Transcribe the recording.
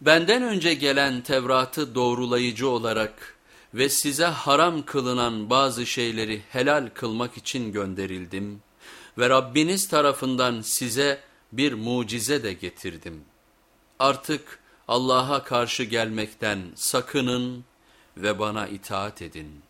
Benden önce gelen Tevrat'ı doğrulayıcı olarak ve size haram kılınan bazı şeyleri helal kılmak için gönderildim ve Rabbiniz tarafından size bir mucize de getirdim. Artık Allah'a karşı gelmekten sakının ve bana itaat edin.''